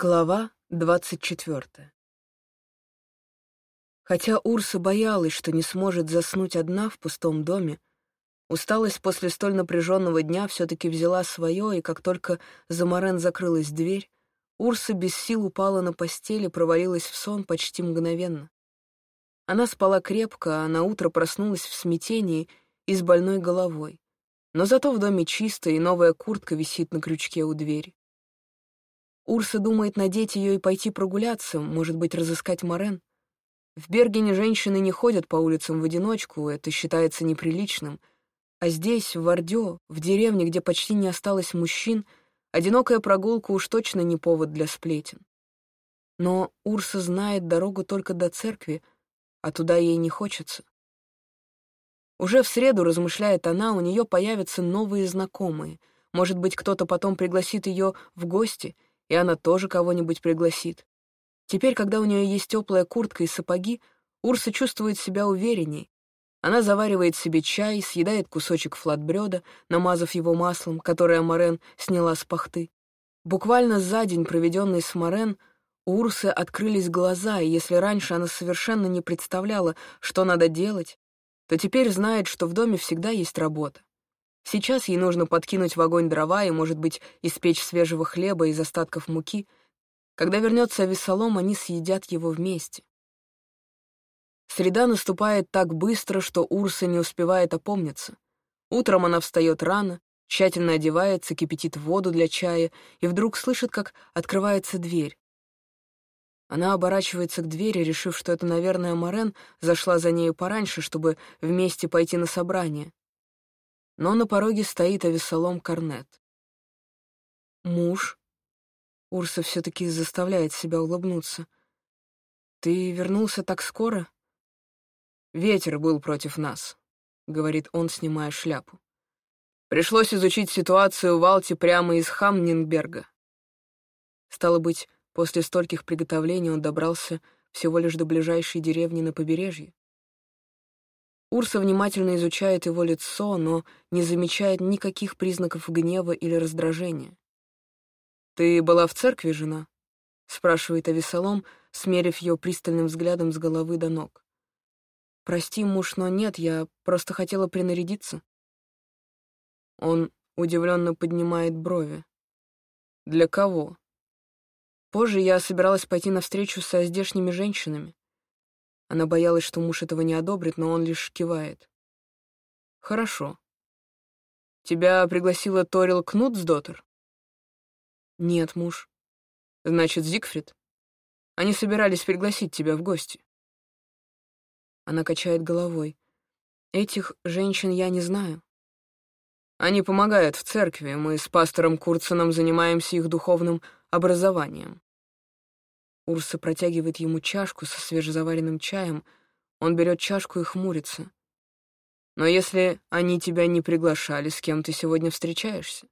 Глава двадцать четвертая Хотя Урса боялась, что не сможет заснуть одна в пустом доме, усталость после столь напряженного дня все-таки взяла свое, и как только за Морен закрылась дверь, Урса без сил упала на постель и провалилась в сон почти мгновенно. Она спала крепко, а на утро проснулась в смятении и с больной головой. Но зато в доме чисто, и новая куртка висит на крючке у двери. Урса думает надеть ее и пойти прогуляться, может быть, разыскать Морен. В Бергене женщины не ходят по улицам в одиночку, это считается неприличным. А здесь, в Вардё, в деревне, где почти не осталось мужчин, одинокая прогулка уж точно не повод для сплетен. Но Урса знает дорогу только до церкви, а туда ей не хочется. Уже в среду, размышляет она, у нее появятся новые знакомые. Может быть, кто-то потом пригласит ее в гости — и она тоже кого-нибудь пригласит. Теперь, когда у нее есть теплая куртка и сапоги, Урса чувствует себя уверенней. Она заваривает себе чай, съедает кусочек флатбрёда, намазав его маслом, которое Морен сняла с пахты. Буквально за день, проведенный с Морен, у Урсы открылись глаза, и если раньше она совершенно не представляла, что надо делать, то теперь знает, что в доме всегда есть работа. Сейчас ей нужно подкинуть в огонь дрова и, может быть, испечь свежего хлеба из остатков муки. Когда вернется Авесолом, они съедят его вместе. Среда наступает так быстро, что Урса не успевает опомниться. Утром она встает рано, тщательно одевается, кипятит воду для чая и вдруг слышит, как открывается дверь. Она оборачивается к двери, решив, что это, наверное, Морен зашла за нею пораньше, чтобы вместе пойти на собрание но на пороге стоит Авесолом Корнет. «Муж?» Урса все-таки заставляет себя улыбнуться. «Ты вернулся так скоро?» «Ветер был против нас», — говорит он, снимая шляпу. «Пришлось изучить ситуацию в Алте прямо из Хамнингберга». Стало быть, после стольких приготовлений он добрался всего лишь до ближайшей деревни на побережье. Урса внимательно изучает его лицо, но не замечает никаких признаков гнева или раздражения. «Ты была в церкви, жена?» — спрашивает Авесолом, смерив ее пристальным взглядом с головы до ног. «Прости, муж, но нет, я просто хотела принарядиться». Он удивленно поднимает брови. «Для кого?» Позже я собиралась пойти на встречу со здешними женщинами. Она боялась, что муж этого не одобрит, но он лишь кивает. «Хорошо. Тебя пригласила Торил Кнутсдоттер?» «Нет, муж». «Значит, Зигфрид?» Они собирались пригласить тебя в гости. Она качает головой. Этих женщин я не знаю. Они помогают в церкви, мы с пастором Курценом занимаемся их духовным образованием. Урса протягивает ему чашку со свежезаваренным чаем. Он берет чашку и хмурится. «Но если они тебя не приглашали, с кем ты сегодня встречаешься?»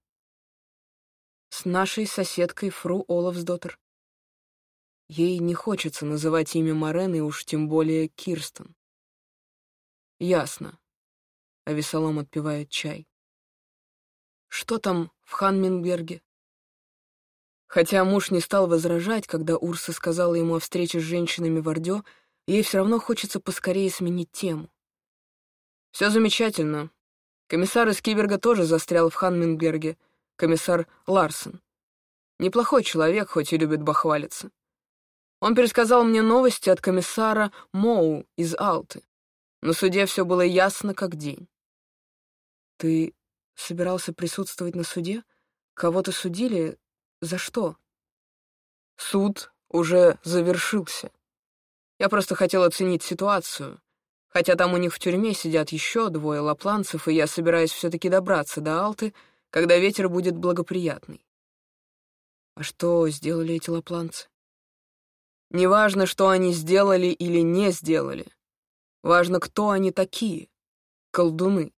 «С нашей соседкой Фру Олафсдоттер». Ей не хочется называть имя Морен уж тем более Кирстен. «Ясно». А Весолом отпивает чай. «Что там в Ханминберге?» Хотя муж не стал возражать, когда Урса сказала ему о встрече с женщинами в Ордё, ей все равно хочется поскорее сменить тему. «Все замечательно. Комиссар из Киберга тоже застрял в Ханмингберге, комиссар Ларсон. Неплохой человек, хоть и любит бахвалиться. Он пересказал мне новости от комиссара Моу из Алты. На суде все было ясно, как день. Ты собирался присутствовать на суде? Кого-то судили? За что? Суд уже завершился. Я просто хотел оценить ситуацию. Хотя там у них в тюрьме сидят еще двое лапланцев, и я собираюсь все-таки добраться до Алты, когда ветер будет благоприятный. А что сделали эти лапланцы? Неважно, что они сделали или не сделали. Важно, кто они такие. Колдуны.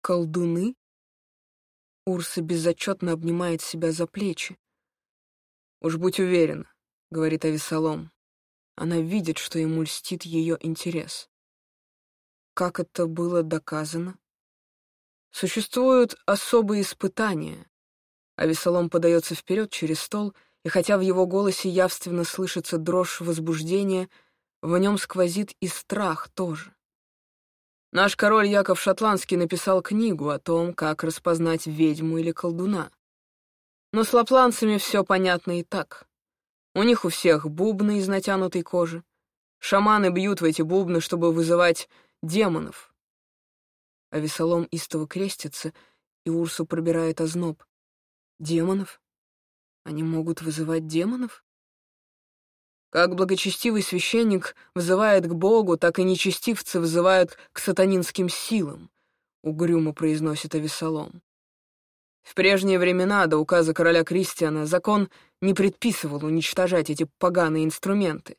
Колдуны? Урса безотчетно обнимает себя за плечи. «Уж будь уверен», — говорит Авесолом. Она видит, что ему льстит ее интерес. Как это было доказано? Существуют особые испытания. Авесолом подается вперед через стол и хотя в его голосе явственно слышится дрожь возбуждения, в нем сквозит и страх тоже. Наш король Яков Шотландский написал книгу о том, как распознать ведьму или колдуна. Но с лапланцами все понятно и так. У них у всех бубны из натянутой кожи. Шаманы бьют в эти бубны, чтобы вызывать демонов. А весолом истово крестится, и Урсу пробирает озноб. Демонов? Они могут вызывать демонов? Как благочестивый священник вызывает к Богу, так и нечестивцы вызывают к сатанинским силам, — угрюмо произносит Авесолом. В прежние времена, до указа короля Кристиана, закон не предписывал уничтожать эти поганые инструменты.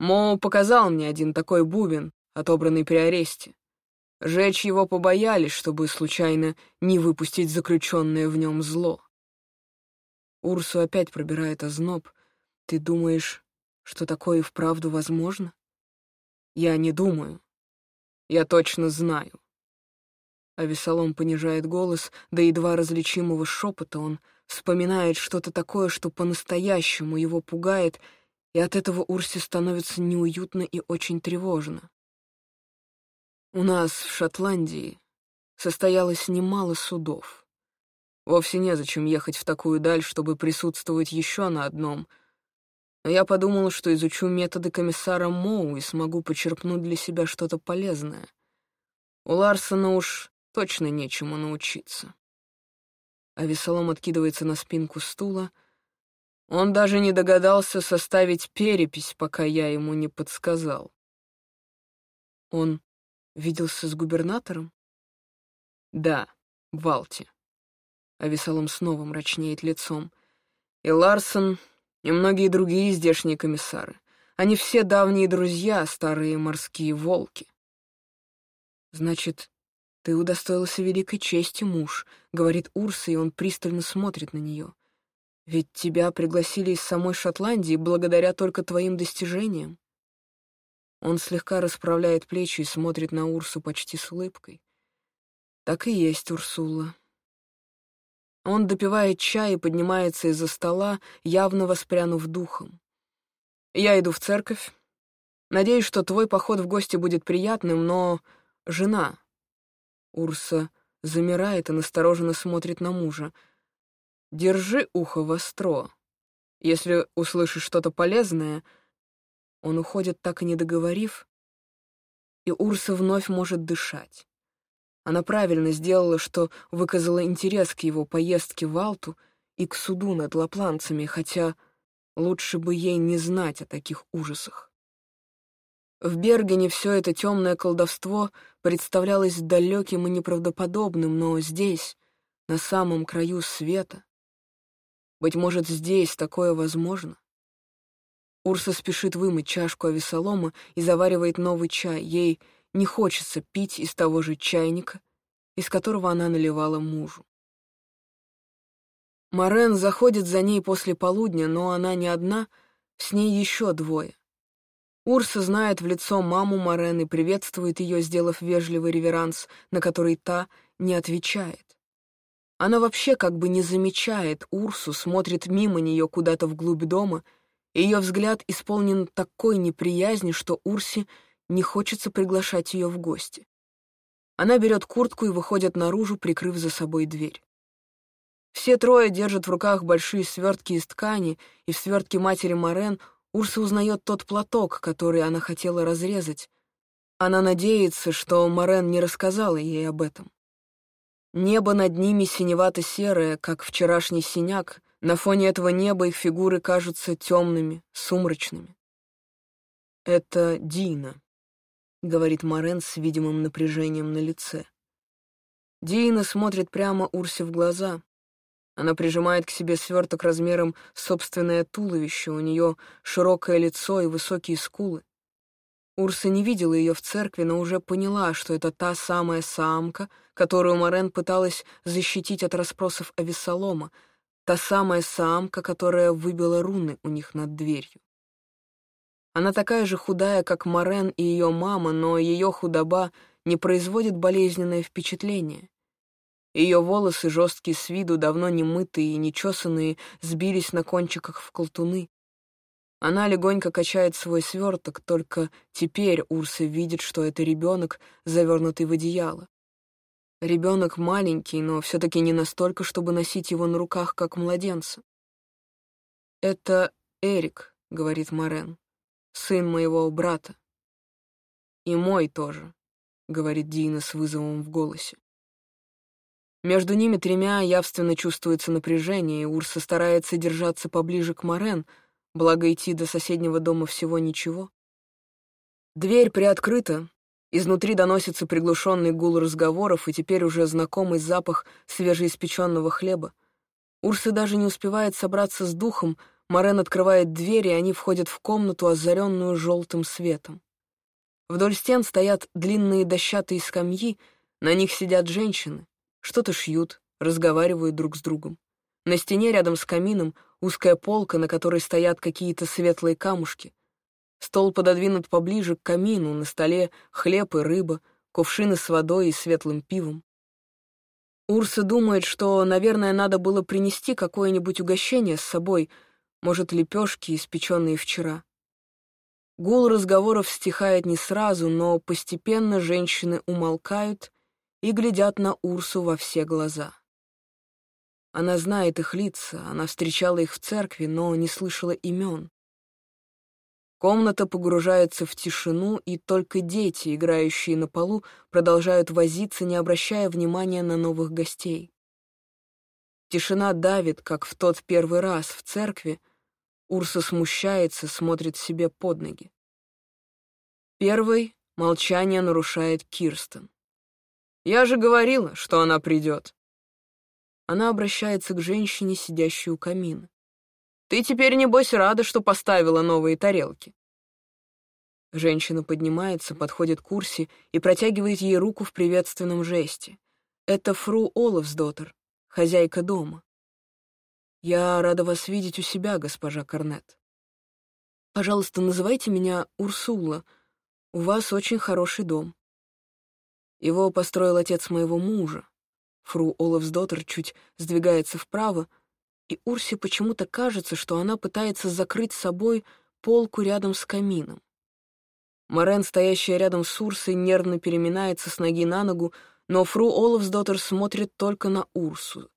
Мо показал мне один такой бубен, отобранный при аресте. Жечь его побоялись, чтобы случайно не выпустить заключенное в нем зло. Урсу опять пробирает озноб. Ты думаешь, что такое и вправду возможно? Я не думаю. Я точно знаю. А Весолом понижает голос до едва различимого шепота. Он вспоминает что-то такое, что по-настоящему его пугает, и от этого Урсе становится неуютно и очень тревожно. У нас в Шотландии состоялось немало судов. Вовсе незачем ехать в такую даль, чтобы присутствовать еще на одном. Но я подумал, что изучу методы комиссара Моу и смогу почерпнуть для себя что-то полезное. У Ларсона уж точно нечему научиться. А Весолом откидывается на спинку стула. Он даже не догадался составить перепись, пока я ему не подсказал. Он виделся с губернатором? Да, в Алте а Весолом снова мрачнеет лицом. И Ларсон, и многие другие здешние комиссары. Они все давние друзья, старые морские волки. Значит, ты удостоился великой чести, муж, — говорит Урса, и он пристально смотрит на нее. Ведь тебя пригласили из самой Шотландии благодаря только твоим достижениям. Он слегка расправляет плечи и смотрит на Урсу почти с улыбкой. Так и есть, Урсула. Он допивает чай и поднимается из-за стола, явно воспрянув духом. «Я иду в церковь. Надеюсь, что твой поход в гости будет приятным, но... жена...» Урса замирает и настороженно смотрит на мужа. «Держи ухо востро. Если услышишь что-то полезное...» Он уходит, так и не договорив, и Урса вновь может дышать. Она правильно сделала, что выказала интерес к его поездке в Алту и к суду над лапланцами, хотя лучше бы ей не знать о таких ужасах. В Бергене все это темное колдовство представлялось далеким и неправдоподобным, но здесь, на самом краю света, быть может, здесь такое возможно? Урса спешит вымыть чашку авесолома и заваривает новый чай. Ей не хочется пить из того же чайника, из которого она наливала мужу. Морен заходит за ней после полудня, но она не одна, с ней еще двое. Урса знает в лицо маму Морен и приветствует ее, сделав вежливый реверанс, на который та не отвечает. Она вообще как бы не замечает Урсу, смотрит мимо нее куда-то вглубь дома, и ее взгляд исполнен такой неприязни, что Урсе не хочется приглашать ее в гости. Она берет куртку и выходит наружу, прикрыв за собой дверь. Все трое держат в руках большие свертки из ткани, и в свертке матери Морен Урса узнает тот платок, который она хотела разрезать. Она надеется, что Морен не рассказала ей об этом. Небо над ними синевато-серое, как вчерашний синяк, на фоне этого неба их фигуры кажутся темными, сумрачными. Это Дина. — говорит Морен с видимым напряжением на лице. Дина смотрит прямо Урсе в глаза. Она прижимает к себе сверток размером собственное туловище, у нее широкое лицо и высокие скулы. Урса не видела ее в церкви, но уже поняла, что это та самая самка, которую Морен пыталась защитить от расспросов Авесолома, та самая самка, которая выбила руны у них над дверью. Она такая же худая, как Морен и ее мама, но ее худоба не производит болезненное впечатление. Ее волосы, жесткие с виду, давно не мытые и не чесанные, сбились на кончиках в колтуны. Она легонько качает свой сверток, только теперь Урса видит, что это ребенок, завернутый в одеяло. Ребенок маленький, но все-таки не настолько, чтобы носить его на руках, как младенца. «Это Эрик», — говорит Морен, — «сын моего брата». «И мой тоже», — говорит Дина с вызовом в голосе. Между ними тремя явственно чувствуется напряжение, и Урса старается держаться поближе к Морен, благо идти до соседнего дома всего ничего. Дверь приоткрыта, изнутри доносится приглушенный гул разговоров и теперь уже знакомый запах свежеиспеченного хлеба. Урса даже не успевает собраться с духом, Морен открывает дверь, и они входят в комнату, озаренную желтым светом. Вдоль стен стоят длинные дощатые скамьи, на них сидят женщины. Что-то шьют, разговаривают друг с другом. На стене рядом с камином узкая полка, на которой стоят какие-то светлые камушки. Стол пододвинут поближе к камину, на столе хлеб и рыба, кувшины с водой и светлым пивом. Урса думает, что, наверное, надо было принести какое-нибудь угощение с собой, может, лепешки, испеченные вчера. Гул разговоров стихает не сразу, но постепенно женщины умолкают и глядят на Урсу во все глаза. Она знает их лица, она встречала их в церкви, но не слышала имен. Комната погружается в тишину, и только дети, играющие на полу, продолжают возиться, не обращая внимания на новых гостей. Тишина давит, как в тот первый раз в церкви. Урса смущается, смотрит себе под ноги. Первый молчание нарушает Кирстен. Я же говорила, что она придет. Она обращается к женщине, сидящей у камина. Ты теперь, небось, рада, что поставила новые тарелки. Женщина поднимается, подходит к Урсе и протягивает ей руку в приветственном жесте. Это фру Олафсдоттер, хозяйка дома. Я рада вас видеть у себя, госпожа Корнет. Пожалуйста, называйте меня Урсула. У вас очень хороший дом. Его построил отец моего мужа. Фру Олафсдоттер чуть сдвигается вправо, и Урсе почему-то кажется, что она пытается закрыть собой полку рядом с камином. Морен, стоящая рядом с Урсой, нервно переминается с ноги на ногу, но фру Олафсдоттер смотрит только на Урсу.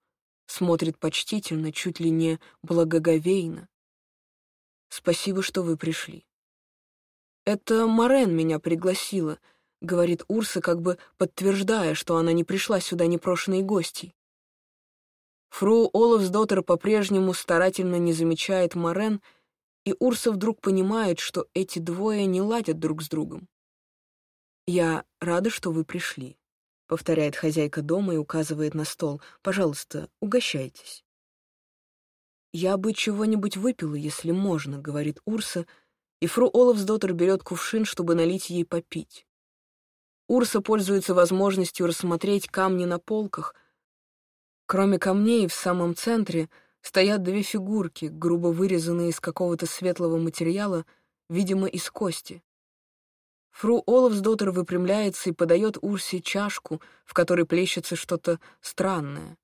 Смотрит почтительно, чуть ли не благоговейно. «Спасибо, что вы пришли». «Это Морен меня пригласила», — говорит Урса, как бы подтверждая, что она не пришла сюда непрошенной гостьей. Фру Олафсдоттер по-прежнему старательно не замечает Морен, и Урса вдруг понимает, что эти двое не ладят друг с другом. «Я рада, что вы пришли», — повторяет хозяйка дома и указывает на стол. «Пожалуйста, угощайтесь». «Я бы чего-нибудь выпила, если можно», — говорит Урса, и фру Олафсдоттер берет кувшин, чтобы налить ей попить. Урса пользуется возможностью рассмотреть камни на полках. Кроме камней, в самом центре стоят две фигурки, грубо вырезанные из какого-то светлого материала, видимо, из кости. Фру Олафсдоттер выпрямляется и подает Урсе чашку, в которой плещется что-то странное.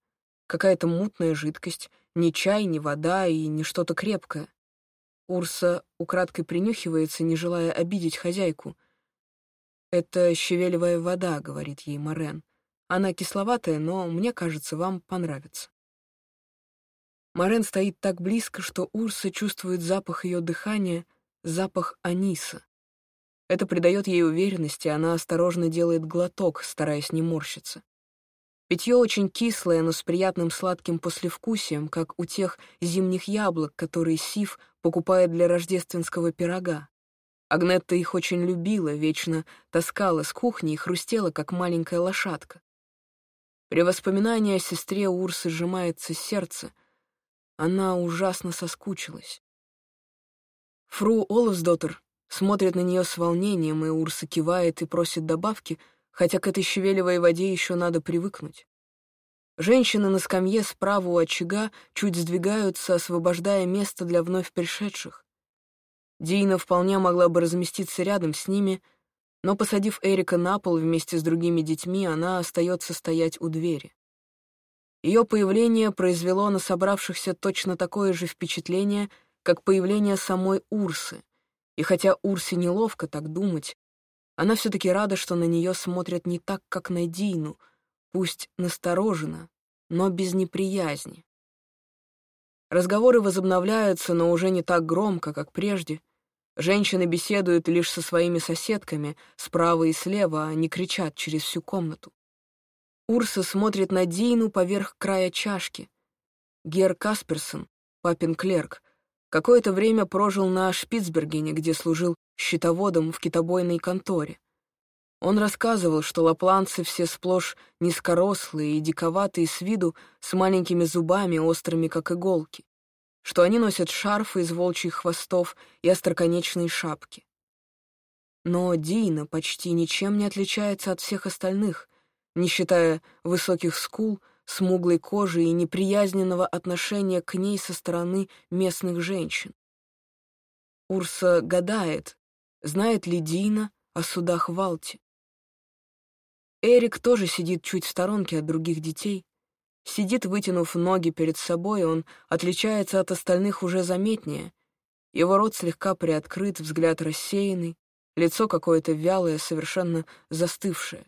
Какая-то мутная жидкость, ни чай, ни вода и не что-то крепкое. Урса украдкой принюхивается, не желая обидеть хозяйку — «Это щавелевая вода», — говорит ей Морен. «Она кисловатая, но, мне кажется, вам понравится». Морен стоит так близко, что Урса чувствует запах ее дыхания, запах аниса. Это придает ей уверенности, она осторожно делает глоток, стараясь не морщиться. Питье очень кислое, но с приятным сладким послевкусием, как у тех зимних яблок, которые Сив покупает для рождественского пирога. Агнетта их очень любила, вечно таскала с кухни и хрустела, как маленькая лошадка. При воспоминании о сестре Урсы сжимается сердце. Она ужасно соскучилась. Фру Олафсдоттер смотрит на нее с волнением, и Урса кивает и просит добавки, хотя к этой щавелевой воде еще надо привыкнуть. Женщины на скамье справа у очага чуть сдвигаются, освобождая место для вновь пришедших. Дина вполне могла бы разместиться рядом с ними, но, посадив Эрика на пол вместе с другими детьми, она остается стоять у двери. Ее появление произвело на собравшихся точно такое же впечатление, как появление самой Урсы. И хотя Урсе неловко так думать, она все-таки рада, что на нее смотрят не так, как на Дину, пусть настороженно, но без неприязни. Разговоры возобновляются, но уже не так громко, как прежде. Женщины беседуют лишь со своими соседками, справа и слева, а не кричат через всю комнату. Урса смотрит на Дину поверх края чашки. Гер Касперсон, папин клерк, какое-то время прожил на Шпицбергене, где служил счетоводом в китобойной конторе. Он рассказывал, что лапланцы все сплошь низкорослые и диковатые с виду, с маленькими зубами, острыми, как иголки, что они носят шарфы из волчьих хвостов и остроконечные шапки. Но Дина почти ничем не отличается от всех остальных, не считая высоких скул, смуглой кожи и неприязненного отношения к ней со стороны местных женщин. Урса гадает, знает ли Дина о судах в Алте. Эрик тоже сидит чуть в сторонке от других детей. Сидит, вытянув ноги перед собой, он отличается от остальных уже заметнее. Его рот слегка приоткрыт, взгляд рассеянный, лицо какое-то вялое, совершенно застывшее.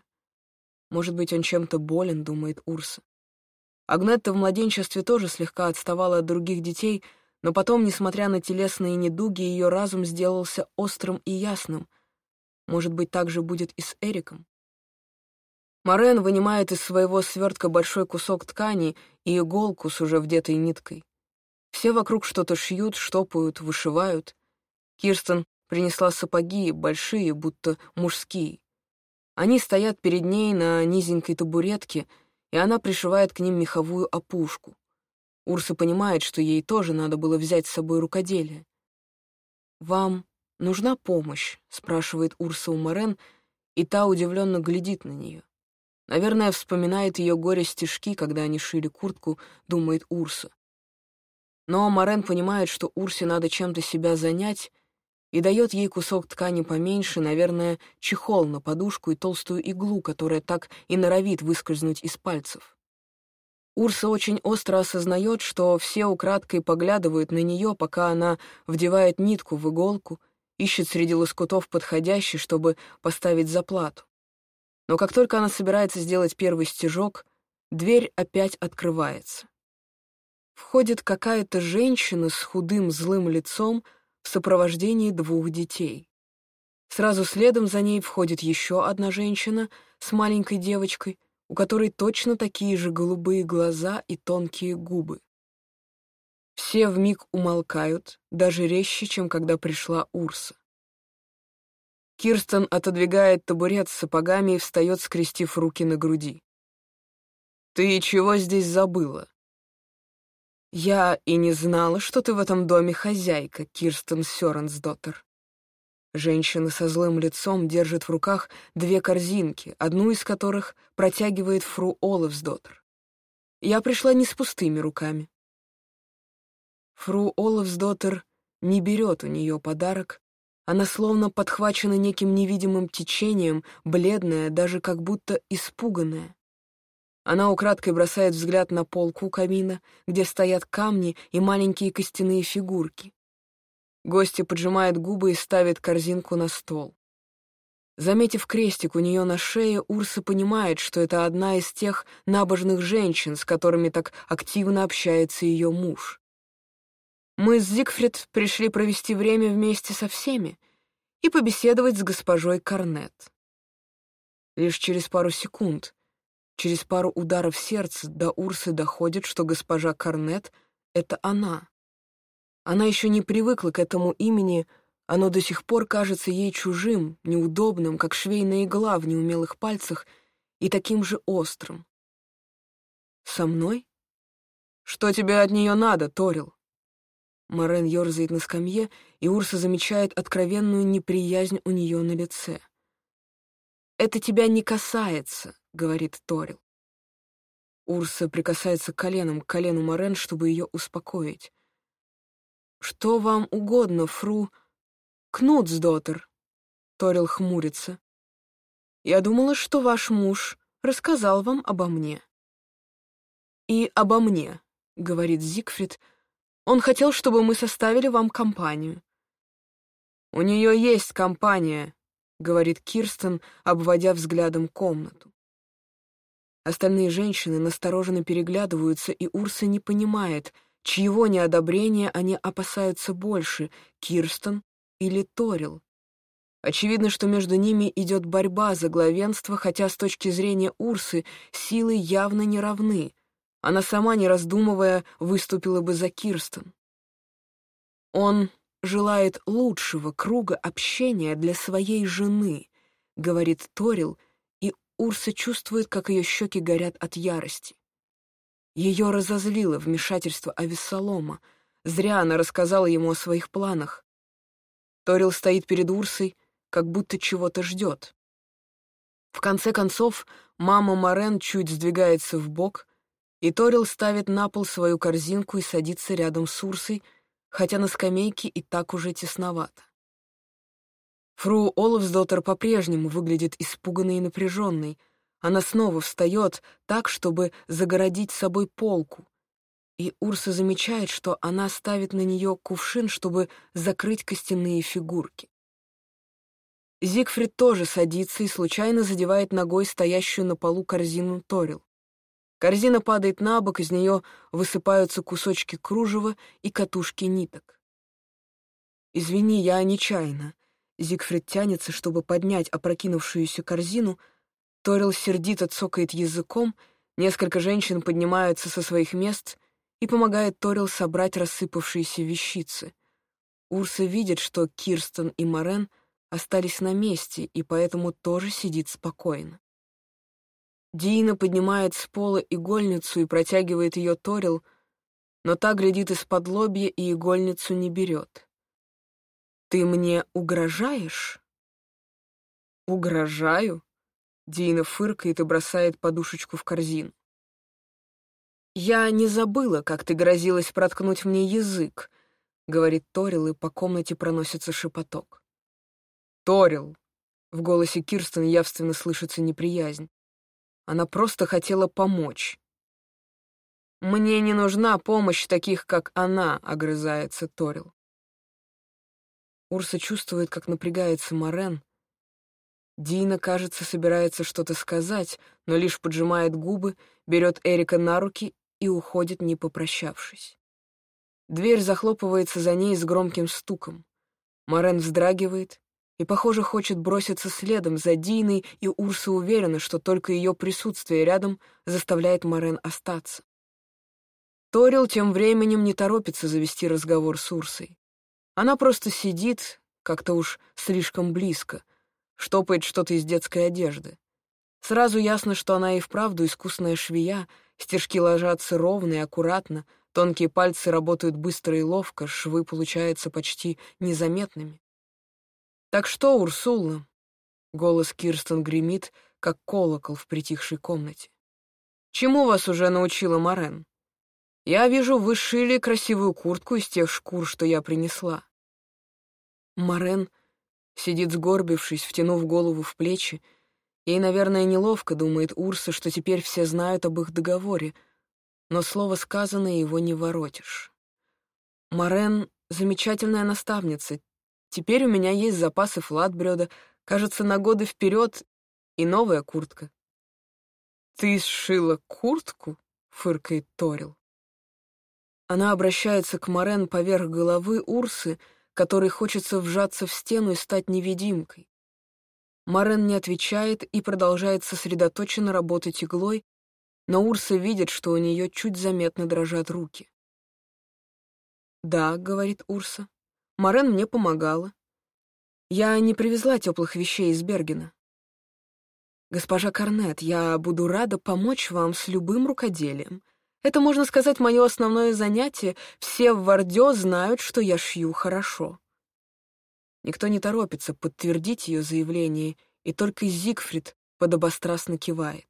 Может быть, он чем-то болен, думает Урса. Агнетта в младенчестве тоже слегка отставала от других детей, но потом, несмотря на телесные недуги, ее разум сделался острым и ясным. Может быть, так же будет и с Эриком. Морен вынимает из своего свертка большой кусок ткани и иголку с уже вдетой ниткой. Все вокруг что-то шьют, штопают, вышивают. Кирстен принесла сапоги, большие, будто мужские. Они стоят перед ней на низенькой табуретке, и она пришивает к ним меховую опушку. Урса понимает, что ей тоже надо было взять с собой рукоделие. «Вам нужна помощь?» — спрашивает Урса у Морен, и та удивленно глядит на нее. Наверное, вспоминает ее горе-стишки, когда они шили куртку, думает Урса. Но Морен понимает, что Урсе надо чем-то себя занять, и дает ей кусок ткани поменьше, наверное, чехол на подушку и толстую иглу, которая так и норовит выскользнуть из пальцев. Урса очень остро осознает, что все украдкой поглядывают на нее, пока она вдевает нитку в иголку, ищет среди лоскутов подходящий, чтобы поставить заплату. Но как только она собирается сделать первый стежок, дверь опять открывается. Входит какая-то женщина с худым злым лицом в сопровождении двух детей. Сразу следом за ней входит еще одна женщина с маленькой девочкой, у которой точно такие же голубые глаза и тонкие губы. Все вмиг умолкают, даже резче, чем когда пришла Урса. Кирстен отодвигает табурет с сапогами и встает, скрестив руки на груди. «Ты чего здесь забыла?» «Я и не знала, что ты в этом доме хозяйка, Кирстен Сёренсдоттер». Женщина со злым лицом держит в руках две корзинки, одну из которых протягивает фру Олафсдоттер. Я пришла не с пустыми руками. Фру Олафсдоттер не берет у нее подарок, она словно подхвачена неким невидимым течением, бледная, даже как будто испуганная. Она украдкой бросает взгляд на полку камина, где стоят камни и маленькие костяные фигурки. Гостья поджимает губы и ставит корзинку на стол. Заметив крестик у нее на шее, Урса понимает, что это одна из тех набожных женщин, с которыми так активно общается ее муж. Мы с Зигфрид пришли провести время вместе со всеми и побеседовать с госпожой Корнет. Лишь через пару секунд, через пару ударов сердца до Урсы доходит, что госпожа Корнет — это она. Она еще не привыкла к этому имени, оно до сих пор кажется ей чужим, неудобным, как швейная игла в неумелых пальцах, и таким же острым. «Со мной? Что тебе от нее надо, Торил?» Морен ерзает на скамье, и Урса замечает откровенную неприязнь у нее на лице. «Это тебя не касается», — говорит Торил. Урса прикасается коленом к колену Морен, чтобы ее успокоить. «Что вам угодно, фру...» «Кнутсдоттер», — Торил хмурится. «Я думала, что ваш муж рассказал вам обо мне». и обо мне», — говорит Зигфрид. «Он хотел, чтобы мы составили вам компанию». «У нее есть компания», — говорит Кирстен, обводя взглядом комнату. Остальные женщины настороженно переглядываются, и Урса не понимает, чьего неодобрения они опасаются больше — Кирстен или Торил. Очевидно, что между ними идет борьба за главенство, хотя с точки зрения Урсы силы явно не равны. Она сама, не раздумывая, выступила бы за Кирстен. «Он желает лучшего круга общения для своей жены», — говорит Торил, Урса чувствует, как ее щеки горят от ярости. Ее разозлило вмешательство Авессалома. Зря она рассказала ему о своих планах. Торил стоит перед Урсой, как будто чего-то ждет. В конце концов, мама Морен чуть сдвигается в бок, и Торил ставит на пол свою корзинку и садится рядом с Урсой, хотя на скамейке и так уже тесновато. Фру Олафсдоттер по-прежнему выглядит испуганной и напряженной. Она снова встает так, чтобы загородить собой полку, и Урса замечает, что она ставит на нее кувшин, чтобы закрыть костяные фигурки. Зигфрид тоже садится и случайно задевает ногой стоящую на полу корзину Торил. Корзина падает на бок, из нее высыпаются кусочки кружева и катушки ниток. «Извини, я нечаянно». Зигфрид тянется, чтобы поднять опрокинувшуюся корзину. Торил сердито цокает языком, несколько женщин поднимаются со своих мест и помогает Торил собрать рассыпавшиеся вещицы. Урса видит, что Кирстен и Морен остались на месте и поэтому тоже сидит спокойно. Дина поднимает с пола игольницу и протягивает ее Торил, но та глядит из-под лобья и игольницу не берет. «Ты мне угрожаешь?» «Угрожаю?» Дина фыркает и бросает подушечку в корзину. «Я не забыла, как ты грозилась проткнуть мне язык», — говорит Торил, и по комнате проносится шепоток. «Торил!» — в голосе Кирстен явственно слышится неприязнь. Она просто хотела помочь. «Мне не нужна помощь таких, как она», — огрызается Торил. Урса чувствует, как напрягается Морен. Дина, кажется, собирается что-то сказать, но лишь поджимает губы, берет Эрика на руки и уходит, не попрощавшись. Дверь захлопывается за ней с громким стуком. Морен вздрагивает, и, похоже, хочет броситься следом за Диной, и Урса уверена, что только ее присутствие рядом заставляет Морен остаться. Торил тем временем не торопится завести разговор с Урсой. Она просто сидит, как-то уж слишком близко, штопает что-то из детской одежды. Сразу ясно, что она и вправду искусная швея, стежки ложатся ровно и аккуратно, тонкие пальцы работают быстро и ловко, швы получаются почти незаметными. «Так что, Урсула?» — голос Кирстен гремит, как колокол в притихшей комнате. «Чему вас уже научила Морен? Я вижу, вы шили красивую куртку из тех шкур, что я принесла». Морен сидит сгорбившись, втянув голову в плечи. Ей, наверное, неловко, думает Урса, что теперь все знают об их договоре, но слово сказанное его не воротишь. Морен — замечательная наставница, Теперь у меня есть запасы флатбрёда, кажется, на годы вперед и новая куртка. «Ты сшила куртку?» — фыркает Торил. Она обращается к Морен поверх головы Урсы, которой хочется вжаться в стену и стать невидимкой. Морен не отвечает и продолжает сосредоточенно работать иглой, но Урса видит, что у нее чуть заметно дрожат руки. «Да», — говорит Урса, Морен мне помогала. Я не привезла теплых вещей из Бергена. Госпожа Корнет, я буду рада помочь вам с любым рукоделием. Это, можно сказать, мое основное занятие. Все в Вардё знают, что я шью хорошо. Никто не торопится подтвердить ее заявление, и только Зигфрид подобострастно кивает.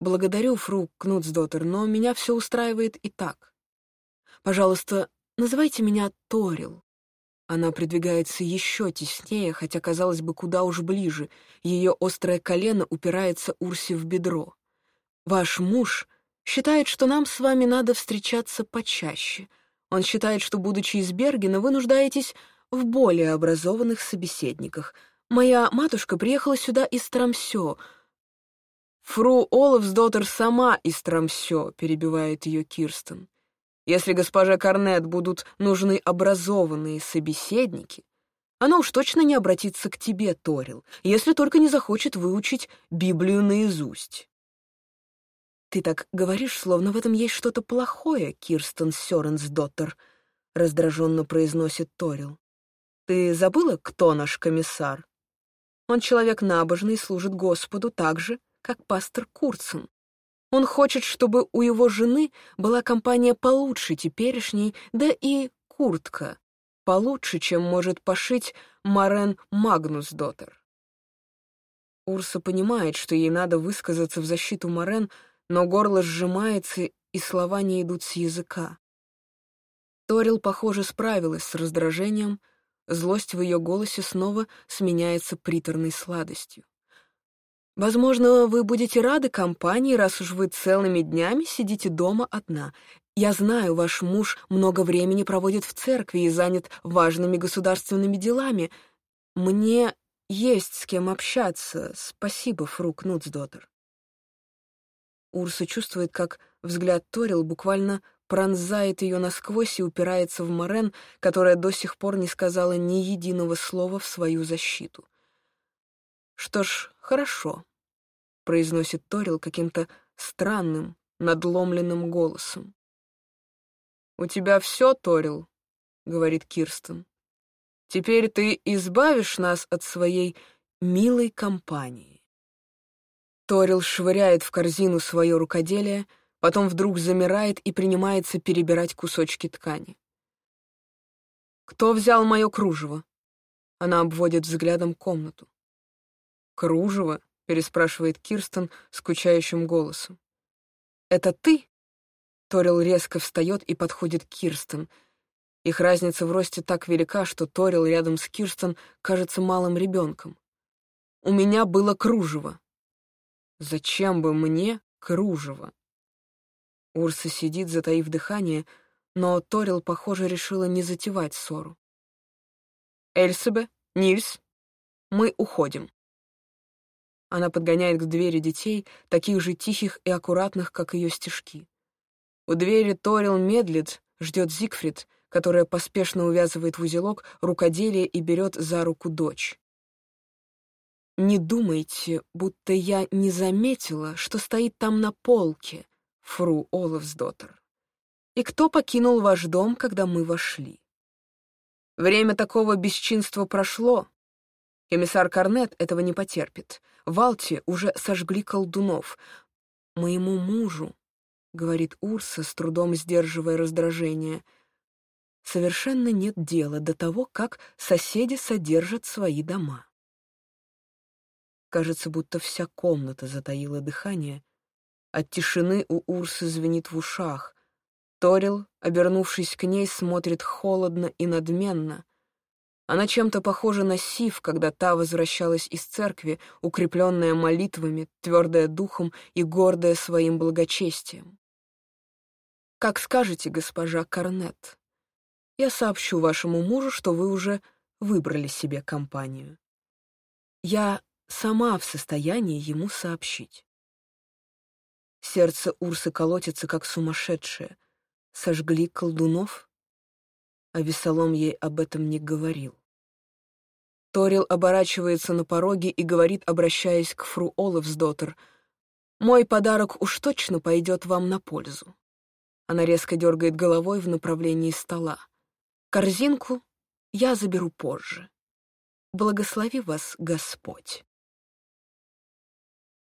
Благодарю, фру Кнутсдоттер, но меня все устраивает и так. Пожалуйста, Называйте меня Торил. Она придвигается еще теснее, хотя, казалось бы, куда уж ближе. Ее острое колено упирается Урсе в бедро. Ваш муж Считает, что нам с вами надо встречаться почаще. Он считает, что, будучи из Бергена, вы нуждаетесь в более образованных собеседниках. Моя матушка приехала сюда из Трамсё. «Фру Олафсдоттер сама из Трамсё», — перебивает ее Кирстен. «Если госпоже Корнет будут нужны образованные собеседники, она уж точно не обратится к тебе, Торил, если только не захочет выучить Библию наизусть». «Ты так говоришь, словно в этом есть что-то плохое, Кирстен Сёренсдоттер», — раздраженно произносит Торил. «Ты забыла, кто наш комиссар? Он человек набожный и служит Господу так же, как пастор Курцен. Он хочет, чтобы у его жены была компания получше теперешней, да и куртка получше, чем может пошить Марен Магнусдоттер. Урса понимает, что ей надо высказаться в защиту Марен, но горло сжимается, и слова не идут с языка. Торил, похоже, справилась с раздражением, злость в ее голосе снова сменяется приторной сладостью. «Возможно, вы будете рады компании, раз уж вы целыми днями сидите дома одна. Я знаю, ваш муж много времени проводит в церкви и занят важными государственными делами. Мне есть с кем общаться. Спасибо, фру Кнутсдоттер». Урса чувствует, как взгляд Торил буквально пронзает ее насквозь и упирается в Морен, которая до сих пор не сказала ни единого слова в свою защиту. «Что ж, хорошо», — произносит Торил каким-то странным, надломленным голосом. «У тебя все, Торил», — говорит Кирстен. «Теперь ты избавишь нас от своей милой компании». Торил швыряет в корзину свое рукоделие, потом вдруг замирает и принимается перебирать кусочки ткани. «Кто взял мое кружево?» Она обводит взглядом комнату. «Кружево?» — переспрашивает Кирстен скучающим голосом. «Это ты?» Торил резко встает и подходит к Кирстен. Их разница в росте так велика, что Торил рядом с Кирстен кажется малым ребенком. «У меня было кружево», Зачем бы мне кружево? Урса сидит, затаив дыхание, но Торил, похоже, решила не затевать ссору. «Эльсебе, Нильс, мы уходим». Она подгоняет к двери детей, таких же тихих и аккуратных, как ее стежки. У двери Торил медлит, ждет Зигфрид, которая поспешно увязывает в узелок рукоделие и берет за руку дочь. Не думайте, будто я не заметила, что стоит там на полке, фру Олафсдоттер. И кто покинул ваш дом, когда мы вошли? Время такого бесчинства прошло. Комиссар Корнет этого не потерпит. В Алте уже сожгли колдунов. Моему мужу, — говорит Урса, с трудом сдерживая раздражение, — совершенно нет дела до того, как соседи содержат свои дома. Кажется, будто вся комната затаила дыхание. От тишины у Урсы звенит в ушах. Торил, обернувшись к ней, смотрит холодно и надменно. Она чем-то похожа на Сив, когда та возвращалась из церкви, укрепленная молитвами, твердая духом и гордая своим благочестием. «Как скажете, госпожа Корнет, я сообщу вашему мужу, что вы уже выбрали себе компанию. Я сама в состоянии ему сообщить. Сердце Урсы колотится, как сумасшедшее. Сожгли колдунов? А Весолом ей об этом не говорил. Торил оборачивается на пороге и говорит, обращаясь к фру Олафсдоттер, «Мой подарок уж точно пойдет вам на пользу». Она резко дергает головой в направлении стола. «Корзинку я заберу позже. Благослови вас Господь».